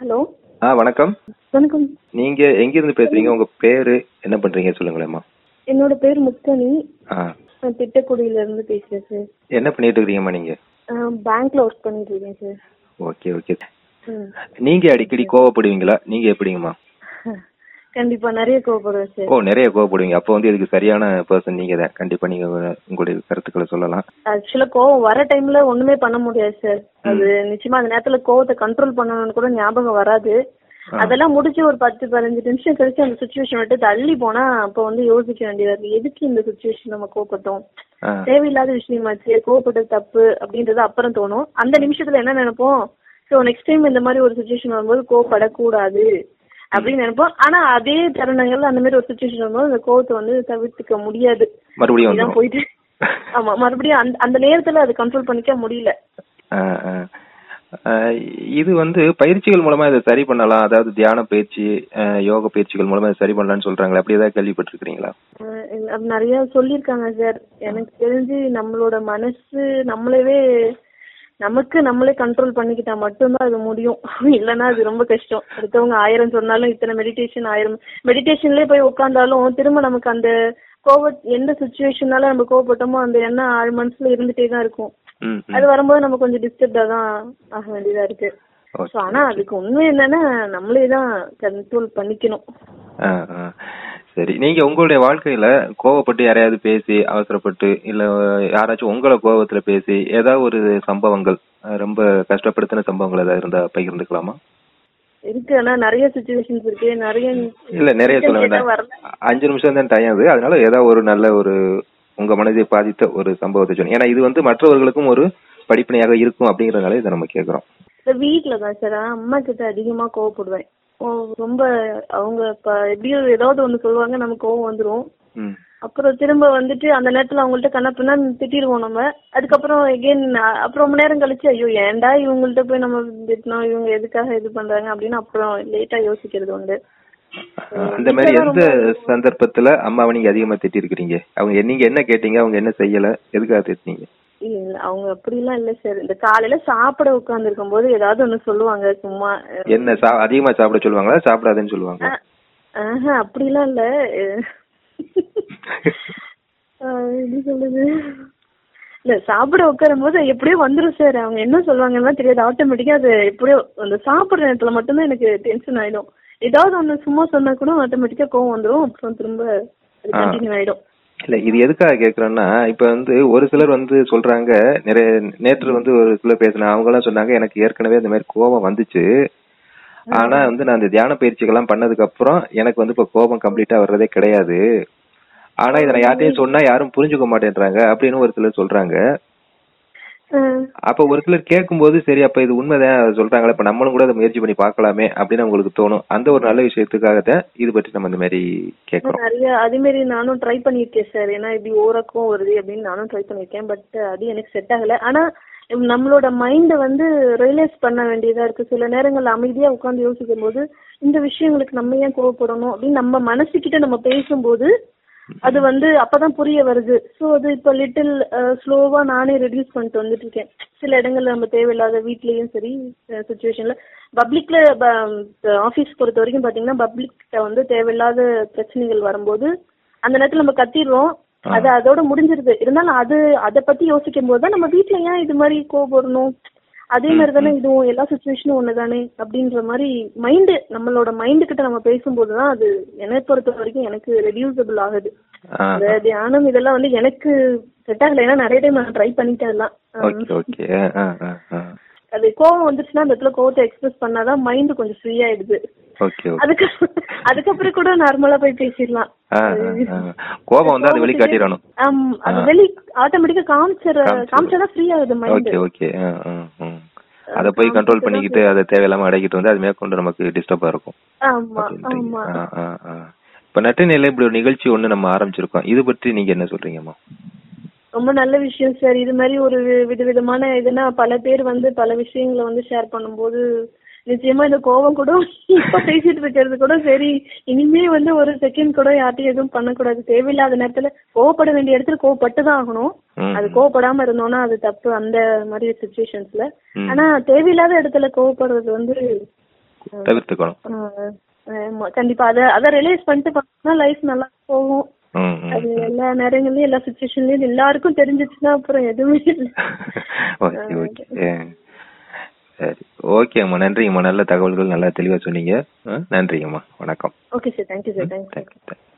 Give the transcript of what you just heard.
Hello. ஆ வணக்கம். வணக்கம். நீங்க எங்க இருந்து பேசுறீங்க? உங்க பேரு என்ன பண்றீங்க சொல்லுங்களேம்மா. என்னோட பேர் முக்தனி ஆ. நான் திட்டக்குடியில இருந்து பேசுறேன் சார். என்ன பண்ணிட்டு இருக்கீங்கம்மா நீங்க? பேங்க்ல ஒர்க் பண்ணிட்டு இருக்கேன் சார். Okay okay. ம். நீங்க அடிக்கடி கோவப்படுவீங்களா? நீங்க எப்படிங்கம்மா? கண்டிப்பா நிறைய கோவப்படுவேன் சார் ஓ நிறைய கோவப்படுவீங்க. அப்போ வந்து இதுக்கு சரியான பர்சன் நீங்க தான் கண்டிப்பா நீங்க உங்களுடைய கருத்துக்களை சொல்லலாம். ஆக்சுவலா கோவம் வர டைம்ல ஒண்ணுமே பண்ண முடியாது சார் அது நிச்சயமா அந்த நேரத்துல கோவத்தை கண்ட்ரோல் பண்ணணும்னு கூட ஞாபகம் வராது. அதெல்லாம் முடிச்சு ஒரு பத்து பதினஞ்சு நிமிஷம் கழிச்சு அந்த சுச்சுவேஷன் விட்டு தள்ளி போனா அப்போ வந்து யோசிக்க வேண்டியதா இருக்கு. எதுக்கு இந்த சுச்சுவேஷன் நம்ம கோவப்பட்டோம்? ஆ, தேவையில்லாத விஷயமாச்சு கோவப்பட்டது தப்பு அப்படின்றது அப்புறம் தோணும். அந்த நிமிஷத்துல என்ன நினைப்போம்? ஸோ நெக்ஸ்ட் டைம் இந்த மாதிரி ஒரு சுச்சுவேஷன் வரும்போது கோவப்படக்கூடாது. அப்படின்னு நினைப்போம். ஆனா அதே தருணங்கள்ல அந்த மாதிரி ஒரு சுச்சுவேஷன் வரும்போது அந்த கோவத்தை வந்து தவிர்த்துக்க முடியாது. மறுபடியும் போயிட்டு ஆமா மறுபடியும் அந்த அந்த நேரத்துல அது கண்ட்ரோல் பண்ணிக்க முடியல. இது வந்து பயிற்சிகள் மூலமா இதை சரி பண்ணலாம். அதாவது தியான பயிற்சி யோக பயிற்சிகள் மூலமா இதை சரி பண்ணலாம்னு சொல்றாங்களே. அப்படி ஏதாவது கேள்விப்பட்டிருக்கீங்களா நிறைய சொல்லியிருக்காங்க சார். எனக்கு தெரிஞ்சு நம்மளோட மனசு நம்மளவே நமக்கு நம்மளே கண்ட்ரோல் பண்ணிக்கிட்டா மட்டும்தான் அது முடியும். இல்லைன்னா அது ரொம்ப கஷ்டம். அடுத்தவங்க ஆயிரம் சொன்னாலும் இத்தனை மெடிடேஷன் ஆயிரம். மெடிடேஷன்லயே போய் உட்காந்தாலும் திரும்ப நமக்கு அந்த கோவ எந்த சுச்சுவேஷனால நம்ம கோவப்பட்டோமோ அந்த எண்ணம் ஆழ் மனசுல இருந்துட்டே தான் இருக்கும். அது வரும்போது நம்ம கொஞ்சம் டிஸ்டர்ப்டா தான் ஆக வேண்டியதா இருக்கு. ஆனா அதுக்கு உண்மை என்னன்னா நம்மளே தான் கண்ட்ரோல் பண்ணிக்கணும். சரி நீங்க உங்களுடைய வாழ்க்கையில கோவப்பட்டு யாரையாவது பேசி அவசரப்பட்டு இல்ல யாராச்சும் உங்களை கோவத்துல பேசி ஏதாவது ஒரு சம்பவங்கள் அஹ், ரொம்ப கஷ்டப்படுத்தின சம்பவங்கள் ஏதாவது இருந்தா பகிர்ந்துக்கலாமா? இருக்கு. ஆனா நிறைய சுச்சுவேஷன்ஸ் இருக்கு. நிறைய இல்ல நிறைய சொல்ல வேண்டாம். அஞ்சு நிமிஷம் தான் டைம் அது அதனால ஏதாவது ஒரு நல்ல ஒரு உங்க மனதை பாதித்த ஒரு சம்பவத்தை சொல்லுங்க ஏன்னா இது வந்து மற்றவர்களுக்கும் ஒரு படிப்பினையாக இருக்கும் அப்படிங்கறதுனால இதை நம்ம கேக்குறோம் இந்த வீட்ல தான் சார் அம்மா கிட்ட அதிகமா கோவப்படுவேன். ரொம்ப அவங்க இப்ப எப்படியும் ஏதாவது ஒண்ணு சொல்லுவாங்க நமக்கு கோவம் வந்துரும். அப்புறம் திரும்ப வந்துட்டு அந்த நேரத்துல அவங்கள்ட்ட கண்ணப்பினா திட்டிடுவோம் நம்ம. அதுக்கப்புறம் எகெயின் அப்புறம் ரொம்ப நேரம் கழிச்சு ஐயோ ஏன்டா இவங்கள்ட்ட போய் நம்ம திட்டினோம் இவங்க எதுக்காக இது பண்றாங்க அப்படின்னு அப்புறம் லேட்டா யோசிக்கிறது உண்டு. அந்த மாதிரி எந்த சந்தர்ப்பத்துல அம்மாவை நீங்க அதிகமா திட்டி இருக்கிறீங்க அவங்க நீங்க என்ன கேட்டீங்க அவங்க என்ன செய்யல எதுக்காக திட்டினீங்க? இல்ல அவங்க அப்படிலாம் இல்ல சார் இந்த காலையில சாப்பிட உட்கார்ந்து இருக்கும் போது ஏதாவது ஒண்ணு சொல்லுவாங்க சும்மா என்ன அதிகமா சாப்பிட சொல்லுவாங்களா? சாப்பிடாதேன்னு சொல்லுவாங்க அப்படிலாம் இல்ல. எப்படி சொல்றது? இல்ல சாப்பிட உட்காரும் போது எப்படியோ வந்துரும் சார் அவங்க என்ன சொல்லுவாங்கன்னா தெரியாது. ஆட்டோமேட்டிக்கா அது எப்படியோ அந்த சாப்பிடுற நேரத்துல மட்டும்தான் எனக்கு டென்ஷன் ஆயிடும். ஏதாவது ஒண்ணு சும்மா சொன்னா கூட ஆட்டோமேட்டிக்கா கோவம் வந்துரும். அப்புறம் திரும்ப. கண்டினியூ ஆயிடும். இல்ல இது எதுக்காக கேக்குறேன்னா இப்ப வந்து ஒரு சிலர் வந்து சொல்றாங்க நிறைய நேற்று வந்து ஒரு சிலர் பேசினா அவங்க எல்லாம் சொன்னாங்க எனக்கு ஏற்கனவே இந்த மாதிரி கோபம் வந்துச்சு. ஆனா வந்து நான் இந்த தியான பயிற்சிகள் எல்லாம் பண்ணதுக்கு அப்புறம் எனக்கு வந்து இப்ப கோபம் கம்ப்ளீட்டா வர்றதே கிடையாது. ஆனா இதை நான் யார்ட்டையும் சொன்னா யாரும் புரிஞ்சுக்க மாட்டேன்றாங்க அப்படின்னு ஒரு சிலர் சொல்றாங்க. அப்ப ஒரு சிலர் கேட்கும்போது சரி அப்ப இது உண்மைதான் சொல்றாங்களே இப்ப நம்மளும் கூட அதை முயற்சி பண்ணி பார்க்கலாமே அப்படின்னு உங்களுக்கு தோணும். அந்த ஒரு நல்ல விஷயத்துக்காகத்தான் இது பற்றி நம்ம இந்த மாதிரி கேட்கறோம். நிறைய அதே மாதிரி நானும் ட்ரை பண்ணிருக்கேன் சார் ஏன்னா இப்படி ஓரக்கும் வருது அப்படின்னு நானும் ட்ரை பண்ணிருக்கேன் பட் அது எனக்கு செட் ஆகல. ஆனா நம்மளோட மைண்ட வந்து ரியலைஸ் பண்ண வேண்டியதா இருக்கு. சில நேரங்கள்ல அமைதியா உட்கார்ந்து யோசிக்கும் போது இந்த விஷயங்களுக்கு நம்ம ஏன் கோவப்படணும் அப்படின்னு நம்ம மனசுக்கிட்ட நம்ம பேசும்போது அது வந்து அப்பதான் புரிய வருது. சோ அது இப்ப லிட்டில் ஸ்லோவா நானே ரெடியூஸ் பண்ணிட்டு வந்துட்டு இருக்கேன் சில இடங்கள்ல நம்ம தேவையில்லாத வீட்லயும் சரி சுச்சுவேஷன்ல பப்ளிக்ல ஆபீஸ் பொறுத்த வரைக்கும் பாத்தீங்கன்னா பப்ளிக்ல வந்து தேவையில்லாத பிரச்சனைகள் வரும்போது அந்த நேரத்துல நம்ம கத்திடுறோம். அது அதோட முடிஞ்சிருது. இருந்தாலும் அது அத பத்தி யோசிக்கும் போது நம்ம வீட்ல ஏன் இது மாதிரி கோபம் வரணும்? அதே மாதிரி தானே இதுவும் எல்லா சுச்சுவேஷனும் ஒண்ணுதானே அப்படின்ற மாதிரி மைண்டு நம்மளோட மைண்டு கிட்ட நம்ம பேசும்போது தான் அது என்னை பொறுத்த வரைக்கும் எனக்கு ரெடியூசபிள் ஆகுது. இந்த தியானம் இதெல்லாம் வந்து எனக்கு செட் ஆகல. ஏன்னா நிறைய டைம் நான் ட்ரை பண்ணிட்டேன் எல்லாம். அது கோவம் வந்துச்சுன்னா அந்த இடத்துல கோவத்தை எக்ஸ்பிரஸ் பண்ணாதான் மைண்ட் கொஞ்சம் ஃப்ரீ ஆயிடுது. அதுக்கு அதுக்கப்புறம் கூட நார்மலா போய் பேசிடலாம். கோபம் வந்து அது வெளிக்காட்டிடணும். ஆம், அது வெளி ஆட்டோமேட்டிக்கா காமிச்சிட காமிச்சிரும். காமிச்சாதான் ஃப்ரீ ஆகுது மைண்ட் ஓகே ஓகே. அத போய் கண்ட்ரோல் பண்ணிக்கிட்டு அதை தேவையில்லாம அடக்கிட்டு வந்து அது மேற்கொண்டு நமக்கு டிஸ்டர்பா இருக்கும். இப்ப நட்டினில இப்படி ஒரு நிகழ்ச்சி ஒண்ணு நம்ம ஆரம்பிச்சிருக்கோம். இது பற்றி நீங்க என்ன சொல்றீங்கம்மா? ரொம்ப நல்ல விஷயம் சார். இது மாதிரி ஒரு விதவிதமான இதுனா பல பேர் வந்து பல விஷயங்களை வந்து ஷேர் பண்ணும்போது நிச்சயமா இந்த கோவம் கூட இப்ப பேசிட்டு இருக்கிறது கூட சரி. இனிமே வந்து ஒரு செகண்ட் கூட யார்ட்டையும் எதுவும் பண்ணக்கூடாது. தேவையில்லாத நேரத்துல கோவப்பட வேண்டிய இடத்துல கோவப்பட்டு தான் ஆகணும். அது கோவப்படாம இருந்தோம்னா அது தப்பு அந்த மாதிரி சுச்சுவேஷன்ஸ்ல. ஆனா தேவையில்லாத இடத்துல கோவப்படுறது வந்து கண்டிப்பா. அத அத ரியலைஸ் பண்ணிட்டு பண்ணா லைஃப் நல்லா போகும். அது எல்லா நேரங்கள்லயும் எல்லா சுச்சுவேஷன்லயும் எல்லாருக்கும் தெரிஞ்சிச்சுன்னா அப்புறம் எதுவுமே இல்ல. சரி. ஓகேம்மா நன்றிங்கம்மா. நல்ல தகவல்கள் நல்லா தெளிவா சொன்னீங்க. ஆ, நன்றிங்கம்மா. வணக்கம். Okay sir thank you sir thank you thank you.